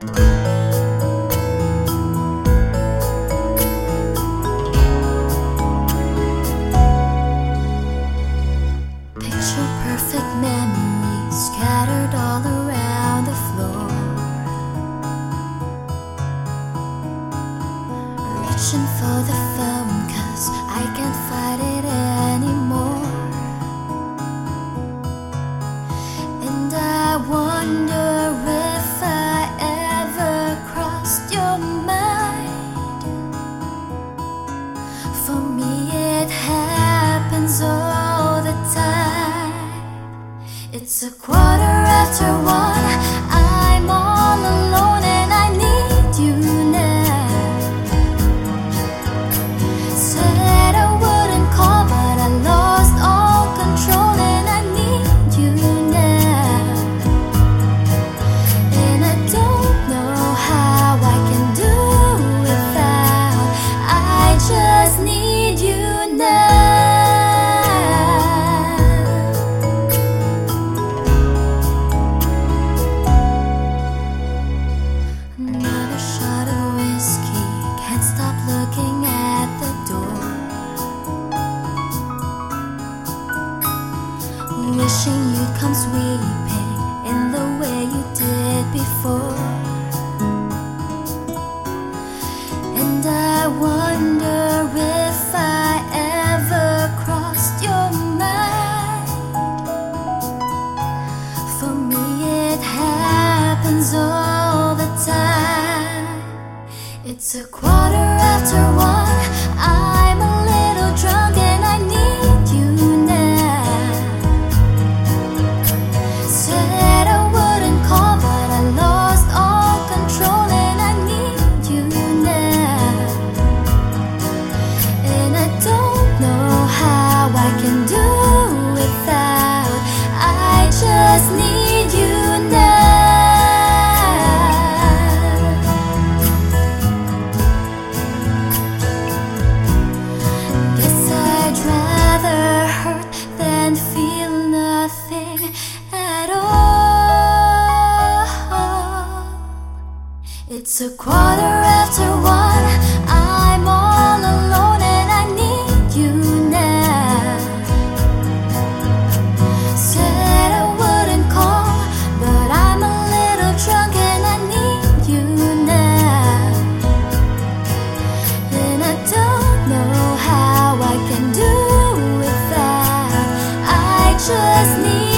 Picture perfect memories scattered all around the floor. Reaching for the phone, cause I can't fight it anymore. And I wonder It's a quarter after one. I'm all alone Wishing you'd come sweeping in the way you did before. And I wonder if I ever crossed your mind. For me, it happens all the time. It's a quarter after one. at all. It's a quarter after one. I'm all alone and I need you now. Said I wouldn't call, but I'm a little drunk and I need you now. And I don't know how I can do without. I just need.